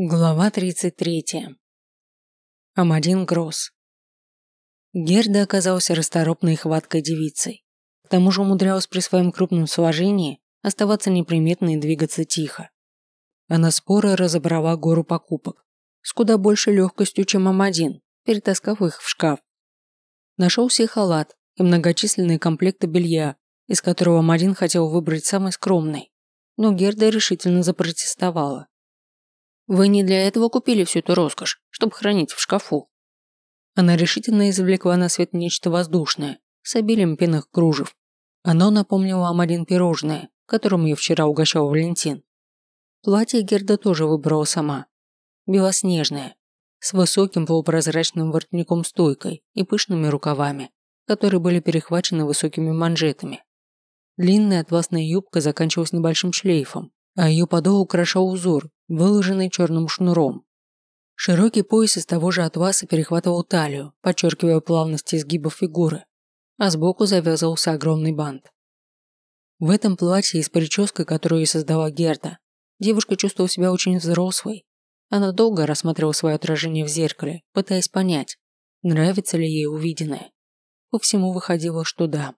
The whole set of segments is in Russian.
Глава 33. Амадин Гросс. Герда оказался расторопной и хваткой девицей. К тому же умудрялась при своем крупном сложении оставаться неприметной и двигаться тихо. Она споро разобрала гору покупок, с куда больше легкостью, чем Амадин, перетаскав их в шкаф. Нашелся и халат, и многочисленные комплекты белья, из которого Амадин хотел выбрать самый скромный, но Герда решительно запротестовала. Вы не для этого купили всю эту роскошь, чтобы хранить в шкафу. Она решительно извлекла на свет нечто воздушное, с обилием пенных кружев. Оно напомнило Амарин пирожное, которым ее вчера угощал Валентин. Платье Герда тоже выбрала сама. Белоснежное, с высоким полупрозрачным воротником-стойкой и пышными рукавами, которые были перехвачены высокими манжетами. Длинная атласная юбка заканчивалась небольшим шлейфом, а ее подол украшал узор, выложенный черным шнуром. Широкий пояс из того же атласа перехватывал талию, подчеркивая плавность изгибов фигуры, а сбоку завязывался огромный бант. В этом платье и с прической, которую создала Герда, девушка чувствовала себя очень взрослой. Она долго рассматривала свое отражение в зеркале, пытаясь понять, нравится ли ей увиденное. По всему выходило, что да.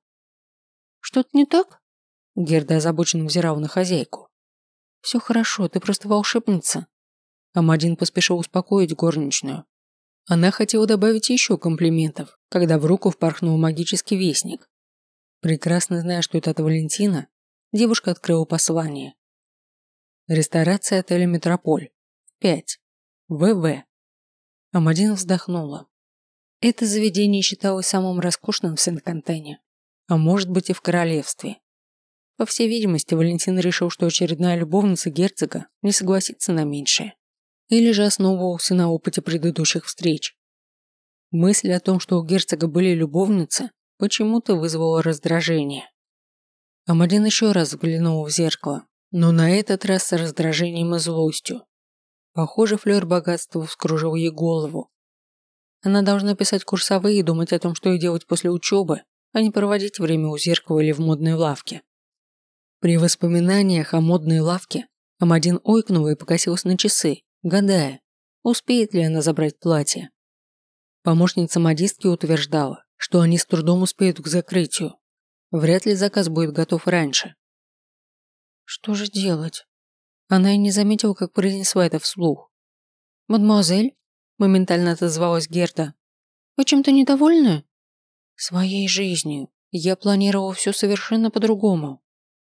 «Что-то не так?» Герда озабоченно взирала на хозяйку. «Все хорошо, ты просто волшебница». Амадин поспешил успокоить горничную. Она хотела добавить еще комплиментов, когда в руку впорхнул магический вестник. Прекрасно зная, что это от Валентина, девушка открыла послание. Ресторация отеля «Метрополь». 5. ВВ. Амадин вздохнула. Это заведение считалось самым роскошным в Сент-Кантене, а может быть и в королевстве. По всей видимости, Валентин решил, что очередная любовница герцога не согласится на меньшее. Или же основывался на опыте предыдущих встреч. Мысль о том, что у герцога были любовницы, почему-то вызвала раздражение. Амадин еще раз взглянул в зеркало, но на этот раз с раздражением и злостью. Похоже, флер богатства вскружил ей голову. Она должна писать курсовые и думать о том, что ей делать после учебы, а не проводить время у зеркала или в модной лавке. При воспоминаниях о модной лавке Амадин ойкнула и покосилась на часы, гадая, успеет ли она забрать платье. Помощница модистки утверждала, что они с трудом успеют к закрытию. Вряд ли заказ будет готов раньше. Что же делать? Она и не заметила, как произнесла это вслух. «Мадемуазель?» – моментально отозвалась Герда. «Вы чем-то недовольны?» «Своей жизнью. Я планировала все совершенно по-другому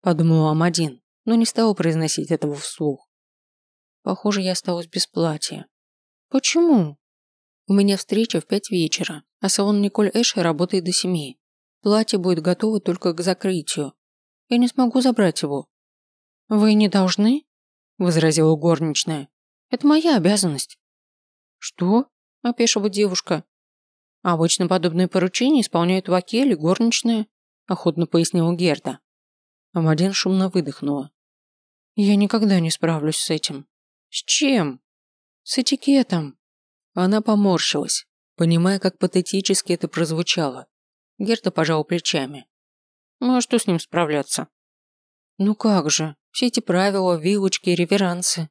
подумал Амадин, но не стал произносить этого вслух. Похоже, я осталась без платья. Почему? У меня встреча в пять вечера, а салон Николь Эши работает до семи. Платье будет готово только к закрытию. Я не смогу забрать его. Вы не должны? возразила горничная. Это моя обязанность. Что? опешила девушка. Обычно подобные поручения исполняют вакель и горничная, охотно пояснила Герда. Амадин шумно выдохнула. «Я никогда не справлюсь с этим». «С чем?» «С этикетом». Она поморщилась, понимая, как патетически это прозвучало. Герта пожала плечами. «Ну а что с ним справляться?» «Ну как же, все эти правила, вилочки и реверансы».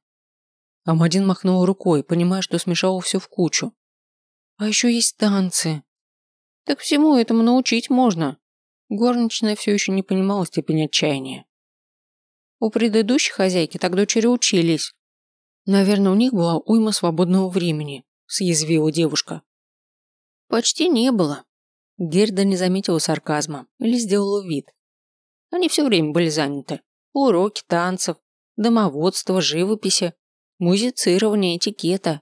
Амадин махнул рукой, понимая, что смешал все в кучу. «А еще есть танцы». «Так всему этому научить можно», Горничная все еще не понимала степень отчаяния. У предыдущей хозяйки так дочери учились. Наверное, у них была уйма свободного времени, съязвила девушка. Почти не было. Герда не заметила сарказма или сделала вид. Они все время были заняты. Уроки танцев, домоводство, живописи, музицирование, этикета.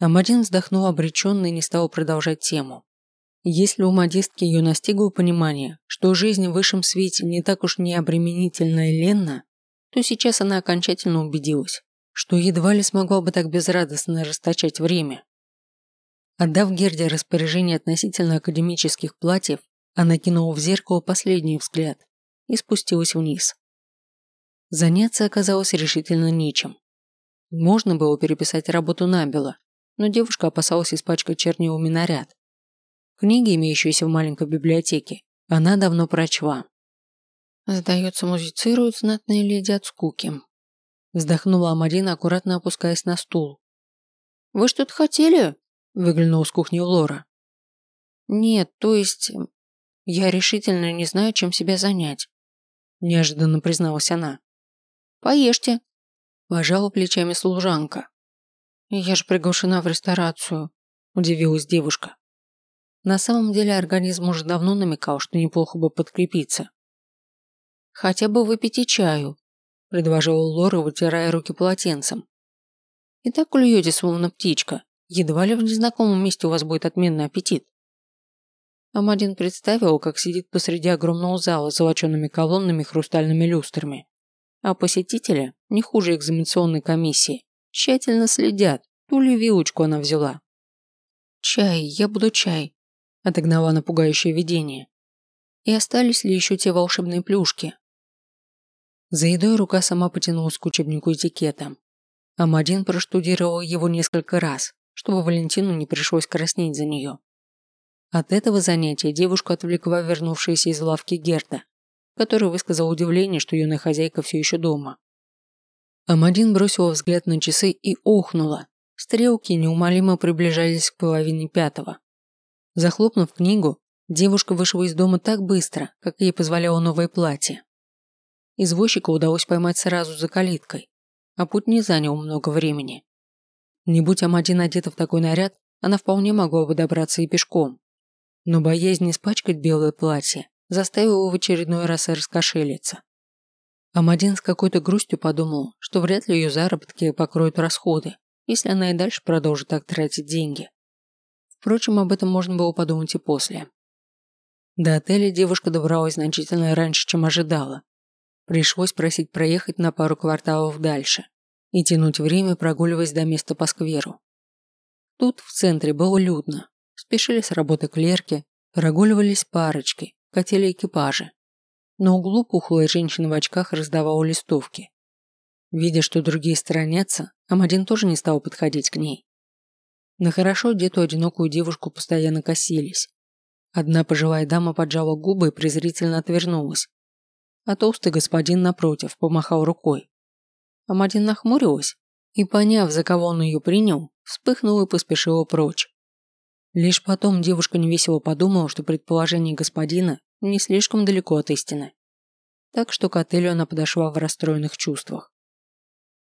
Амадин вздохнул обреченно и не стал продолжать тему. Если у модистки ее настигло понимание, что жизнь в высшем свете не так уж необременительна и ленна, то сейчас она окончательно убедилась, что едва ли смогла бы так безрадостно расточать время. Отдав Герде распоряжение относительно академических платьев, она кинула в зеркало последний взгляд и спустилась вниз. Заняться оказалось решительно нечем. Можно было переписать работу набело, но девушка опасалась испачкать чернилами наряд, Книги, имеющиеся в маленькой библиотеке, она давно прочла. Сдается, музицируют знатные леди от скуки. Вздохнула Амадина, аккуратно опускаясь на стул. «Вы что-то хотели?» – выглянула с кухни Лора. «Нет, то есть... Я решительно не знаю, чем себя занять», – неожиданно призналась она. «Поешьте», – пожала плечами служанка. «Я же приглашена в ресторацию», – удивилась девушка. На самом деле организм уже давно намекал, что неплохо бы подкрепиться. «Хотя бы выпейте чаю», – предложила Лора, вытирая руки полотенцем. «И так клюете, словно птичка. Едва ли в незнакомом месте у вас будет отменный аппетит». Амадин представил, как сидит посреди огромного зала с золоченными колоннами и хрустальными люстрами. А посетители, не хуже экзаменационной комиссии, тщательно следят, ту ли вилочку она взяла. «Чай, я буду чай», – отогнала на пугающее видение. И остались ли еще те волшебные плюшки? За едой рука сама потянулась к учебнику этикета. Амадин проштудировал его несколько раз, чтобы Валентину не пришлось краснеть за нее. От этого занятия девушку отвлекла вернувшаяся из лавки Герда, который высказал удивление, что юная хозяйка все еще дома. Амадин бросила взгляд на часы и охнула. Стрелки неумолимо приближались к половине пятого. Захлопнув книгу, девушка вышла из дома так быстро, как ей позволяло новое платье. Извозчика удалось поймать сразу за калиткой, а путь не занял много времени. Не будь Амадин одета в такой наряд, она вполне могла бы добраться и пешком но боязнь испачкать белое платье заставила в очередной раз раскошелиться. Амадин с какой-то грустью подумал, что вряд ли ее заработки покроют расходы, если она и дальше продолжит так тратить деньги. Впрочем, об этом можно было подумать и после. До отеля девушка добралась значительно раньше, чем ожидала. Пришлось просить проехать на пару кварталов дальше и тянуть время, прогуливаясь до места по скверу. Тут в центре было людно, Спешили с работы клерки, прогуливались парочки, катили экипажи. На углу пухлая женщина в очках раздавала листовки. Видя, что другие сторонятся, Амадин тоже не стал подходить к ней. На хорошо одетую одинокую девушку постоянно косились. Одна пожилая дама поджала губы и презрительно отвернулась. А толстый господин напротив помахал рукой. Амадин нахмурилась и, поняв, за кого он ее принял, вспыхнула и поспешила прочь. Лишь потом девушка невесело подумала, что предположение господина не слишком далеко от истины. Так что к отелю она подошла в расстроенных чувствах.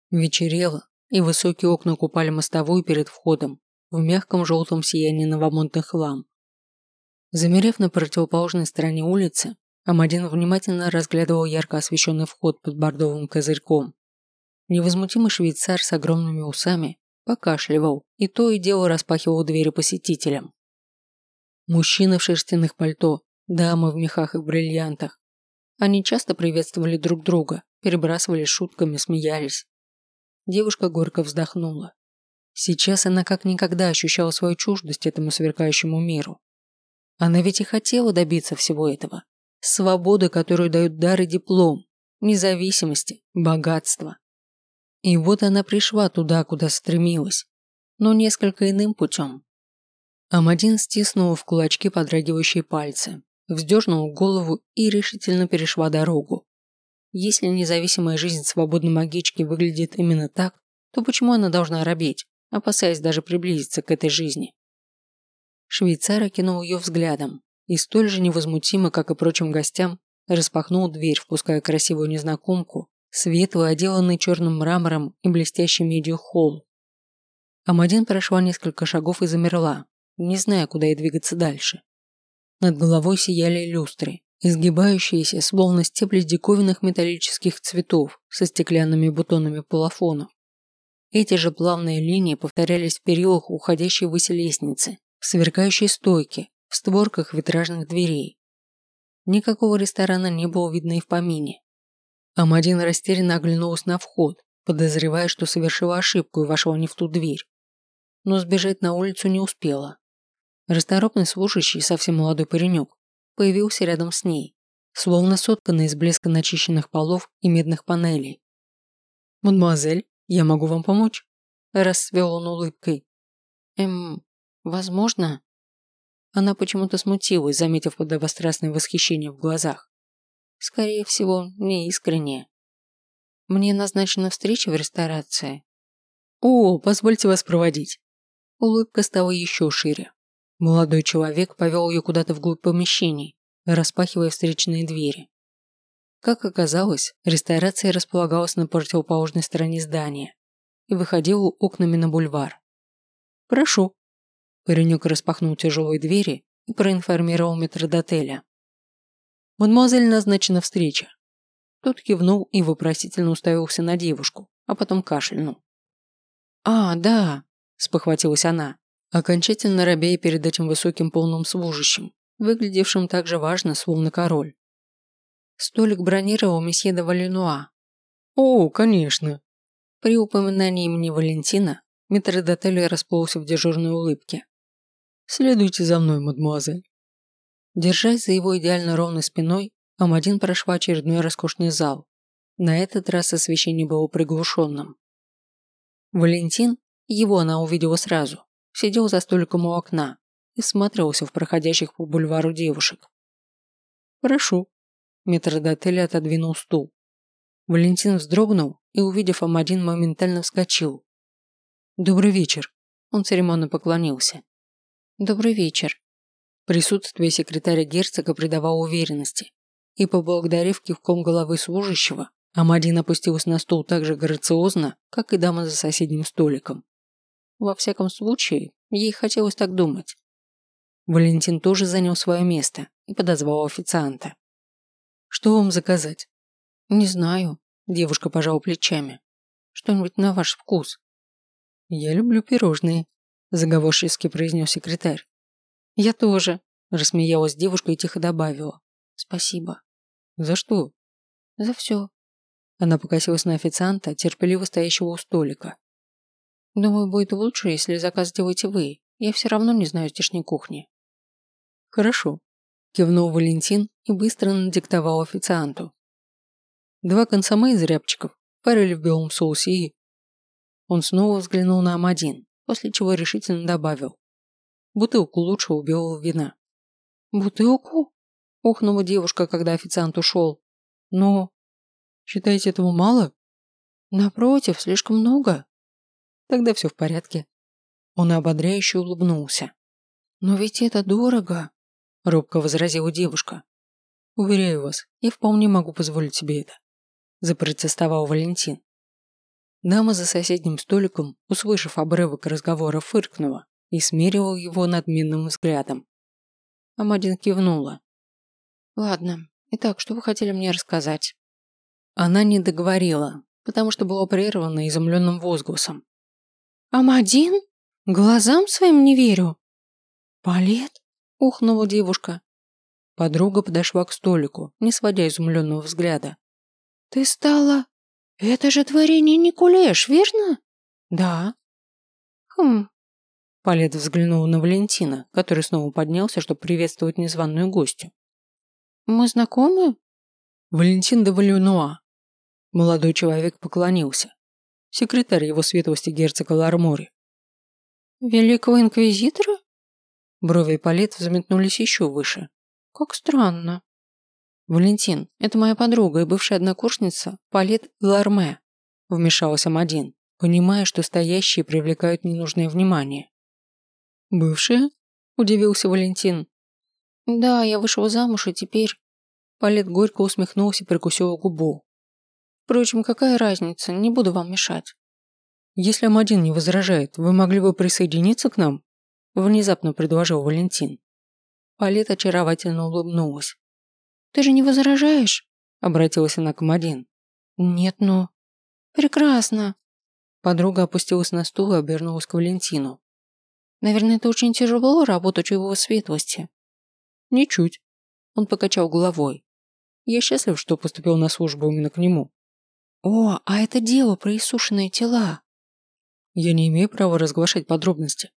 Вечерело, и высокие окна купали мостовую перед входом в мягком желтом сиянии новомонтных ламп. Замерев на противоположной стороне улицы, Амадин внимательно разглядывал ярко освещенный вход под бордовым козырьком. Невозмутимый швейцар с огромными усами покашливал и то и дело распахивал двери посетителям. Мужчины в шерстяных пальто, дамы в мехах и бриллиантах. Они часто приветствовали друг друга, перебрасывались шутками, смеялись. Девушка горько вздохнула. Сейчас она как никогда ощущала свою чуждость этому сверкающему миру. Она ведь и хотела добиться всего этого. Свободы, которую дают дар и диплом, независимости, богатства. И вот она пришла туда, куда стремилась, но несколько иным путем. Амадин стиснул в кулачки подрагивающие пальцы, вздернул голову и решительно перешла дорогу. Если независимая жизнь свободной магички выглядит именно так, то почему она должна робеть, опасаясь даже приблизиться к этой жизни? Швейцар окинул ее взглядом и столь же невозмутимо, как и прочим гостям, распахнул дверь, впуская красивую незнакомку светлый, отделанный черным мрамором и блестящий медью холл. Амадин прошла несколько шагов и замерла, не зная, куда ей двигаться дальше. Над головой сияли люстры, изгибающиеся, словно стебли диковинных металлических цветов со стеклянными бутонами плафонов. Эти же плавные линии повторялись в перилах уходящей ввысь лестницы, в сверкающей стойке, в створках витражных дверей. Никакого ресторана не было видно и в помине. Амадин растерянно оглянулась на вход, подозревая, что совершила ошибку и вошла не в ту дверь. Но сбежать на улицу не успела. Расторопный служащий, совсем молодой паренек, появился рядом с ней, словно сотканный из блеска начищенных полов и медных панелей. «Мадемуазель, я могу вам помочь?» Расцвел он улыбкой. «Эм, возможно?» Она почему-то смутилась, заметив подобострастное восхищение в глазах. Скорее всего, не искренне. Мне назначена встреча в ресторации. О, позвольте вас проводить. Улыбка стала еще шире. Молодой человек повел ее куда-то вглубь помещений, распахивая встречные двери. Как оказалось, ресторация располагалась на противоположной стороне здания и выходила окнами на бульвар. «Прошу». Паренек распахнул тяжелые двери и проинформировал метродотеля. «Мадемуазель назначена встреча». Тот кивнул и вопросительно уставился на девушку, а потом кашлянул. «А, да», – спохватилась она, окончательно робея перед этим высоким полным служащим, выглядевшим так же важно, словно король. Столик бронировал месье де Валенуа. «О, конечно». При упоминании имени Валентина метрдотель расплылся в дежурной улыбке. «Следуйте за мной, мадемуазель». Держась за его идеально ровной спиной, Амадин прошла очередной роскошный зал. На этот раз освещение было приглушенным. Валентин, его она увидела сразу, сидел за столиком у окна и всматривался в проходящих по бульвару девушек. «Прошу». Метродотель отодвинул стул. Валентин вздрогнул и, увидев Амадин, моментально вскочил. «Добрый вечер». Он церемонно поклонился. «Добрый вечер». Присутствие секретаря герцога придавало уверенности, и, поблагодарив кивком головы служащего, Амадин опустился на стул так же грациозно, как и дама за соседним столиком. Во всяком случае, ей хотелось так думать. Валентин тоже занял свое место и подозвал официанта. «Что вам заказать?» «Не знаю», – девушка пожала плечами. «Что-нибудь на ваш вкус». «Я люблю пирожные», – заговорчески произнес секретарь. «Я тоже», – рассмеялась девушка и тихо добавила. «Спасибо». «За что?» «За все». Она покосилась на официанта, терпеливо стоящего у столика. Думаю, будет лучше, если заказ делаете вы. Я все равно не знаю здешней кухни. Хорошо. Кивнул Валентин и быстро надиктовал официанту. Два консоме из рябчиков, форель в белом соусе и... Он снова взглянул на М1, после чего решительно добавил. Бутылку лучшего белого вина. Бутылку? Охнула девушка, когда официант ушел. Но... Считаете этого мало? Напротив, слишком много. Тогда все в порядке. Он ободряюще улыбнулся. «Но ведь это дорого», – робко возразила девушка. «Уверяю вас, я вполне могу позволить себе это», – запротестовал Валентин. Дама за соседним столиком, услышав обрывок разговора, фыркнула и смерила его надменным взглядом. Амадин кивнула. «Ладно, итак, что вы хотели мне рассказать?» Она не договорила, потому что была прервана изумленным возгласом. «Амадин? Глазам своим не верю!» «Палет?» – ухнула девушка. Подруга подошла к столику, не сводя изумленного взгляда. «Ты стала... Это же творение Никулеш, верно?» «Да». «Хм...» Палет взглянула на Валентина, который снова поднялся, чтобы приветствовать незваную гостью. «Мы знакомы?» «Валентин де Валюнуа». Молодой человек поклонился секретарь его светлости герцога Лармори. Великого инквизитора? Брови Палет взметнулись еще выше. Как странно. Валентин, это моя подруга и бывшая однокурсница Палет Ларме, вмешалась Амадин, понимая, что стоящие привлекают ненужное внимание. Бывшая? Удивился Валентин. Да, я вышел замуж и теперь... Палет горько усмехнулся и прикусил губу. Впрочем, какая разница, не буду вам мешать. Если Амадин не возражает, вы могли бы присоединиться к нам? Внезапно предложил Валентин. Палет очаровательно улыбнулась. Ты же не возражаешь? Обратилась она к Амадин. Нет, но... Прекрасно. Подруга опустилась на стул и обернулась к Валентину. Наверное, это очень тяжело работать у его светлости. Ничуть. Он покачал головой. Я счастлив, что поступил на службу именно к нему. «О, а это дело про иссушенные тела!» «Я не имею права разглашать подробности».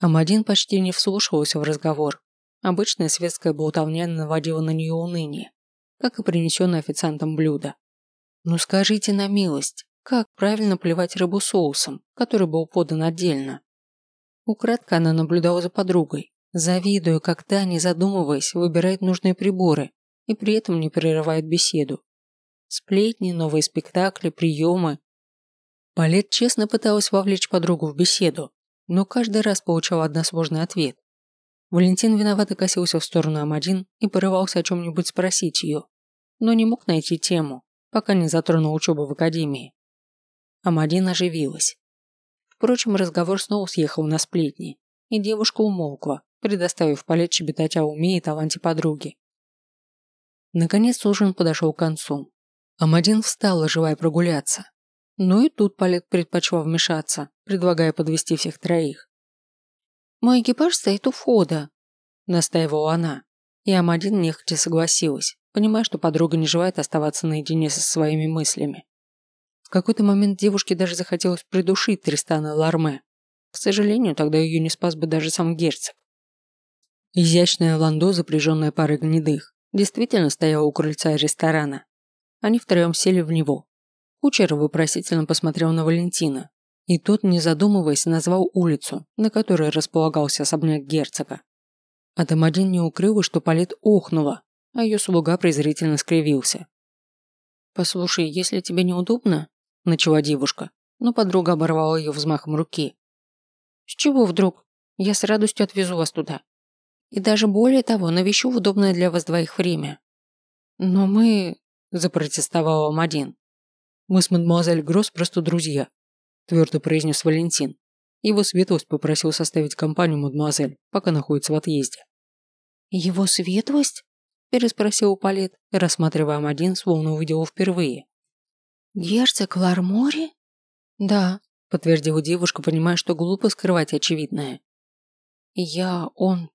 Амадин почти не вслушивался в разговор. Обычная светская болтовня наводила на нее уныние, как и принесенное официантом блюдо. «Ну скажите на милость, как правильно плевать рыбу соусом, который был подан отдельно?» Украдко она наблюдала за подругой, завидуя, как та, не задумываясь, выбирает нужные приборы и при этом не прерывает беседу. Сплетни, новые спектакли, приемы. Палет честно пыталась вовлечь подругу в беседу, но каждый раз получала односложный ответ. Валентин виновато косился в сторону М1 и порывался о чем-нибудь спросить ее, но не мог найти тему, пока не затронул учебу в академии. М1 оживилась. Впрочем, разговор снова съехал на сплетни, и девушка умолкла, предоставив Палет щебетать о уме и таланте подруги. Наконец ужин подошел к концу. Амадин встала, желая прогуляться. Но и тут Палет предпочла вмешаться, предлагая подвести всех троих. «Мой экипаж стоит у входа», – настаивала она. И Амадин нехотя согласилась, понимая, что подруга не желает оставаться наедине со своими мыслями. В какой-то момент девушке даже захотелось придушить Тристана Ларме. К сожалению, тогда ее не спас бы даже сам герцог. Изящная ландо, запряженная парой гнедых, действительно стояла у крыльца ресторана. Они втроем сели в него. Кучер вопросительно посмотрел на Валентина, и тот, не задумываясь, назвал улицу, на которой располагался особняк герцога. Адамадин не укрыл, что Палет охнула, а ее слуга презрительно скривился. «Послушай, если тебе неудобно», – начала девушка, но подруга оборвала ее взмахом руки. «С чего вдруг? Я с радостью отвезу вас туда. И даже более того, навещу в удобное для вас двоих время. Но мы...» – запротестовала Мадин. «Мы с мадемуазель Гросс просто друзья твердо произнес Валентин. Его светлость попросил составить компанию мадемуазель, пока находится в отъезде. «Его светлость?» – переспросил Палет, рассматривая один, словно увидел впервые. «Герцог Лармори?» «Да», – подтвердила девушка, понимая, что глупо скрывать очевидное. «Я... он...»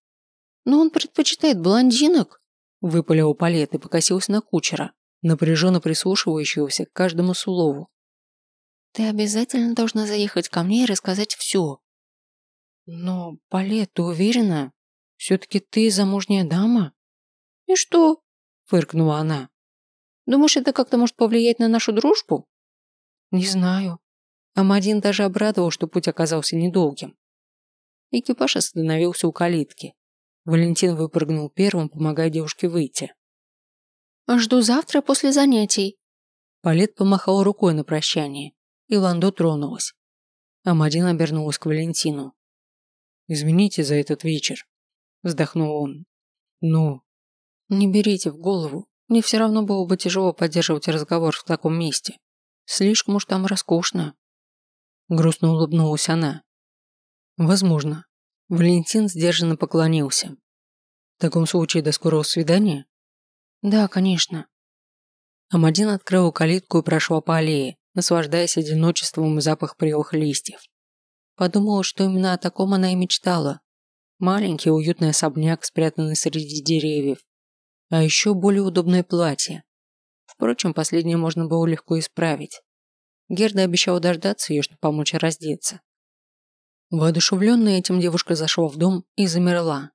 «Но он предпочитает блондинок?» – выпалил Палет и покосился на кучера, напряженно прислушивающегося к каждому слову. Ты обязательно должна заехать ко мне и рассказать все. Но, Палет, ты уверена? Все-таки ты замужняя дама? И что? Фыркнула она. Думаешь, это как-то может повлиять на нашу дружбу? Не знаю. Амадин даже обрадовал, что путь оказался недолгим. Экипаж остановился у калитки. Валентин выпрыгнул первым, помогая девушке выйти. «Жду завтра после занятий». Палет помахал рукой на прощание и Ландо тронулась. Амадин обернулась к Валентину. «Извините за этот вечер», – вздохнул он. «Ну?» «Не берите в голову. Мне все равно было бы тяжело поддерживать разговор в таком месте. Слишком уж там роскошно». Грустно улыбнулась она. «Возможно». Валентин сдержанно поклонился. «В таком случае до скорого свидания?» «Да, конечно». Амадин открыл калитку и прошла по аллее, наслаждаясь одиночеством и запах прелых листьев. Подумала, что именно о таком она и мечтала. Маленький уютный особняк, спрятанный среди деревьев. А еще более удобное платье. Впрочем, последнее можно было легко исправить. Герда обещала дождаться ее, чтобы помочь раздеться. Воодушевленная этим девушка зашла в дом и замерла.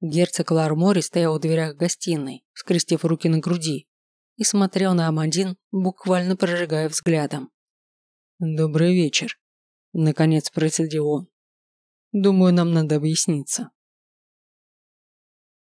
Герцог Лармори стоял в дверях гостиной, скрестив руки на груди, и смотрел на Амадин, буквально прожигая взглядом. «Добрый вечер», – наконец процедил он. «Думаю, нам надо объясниться».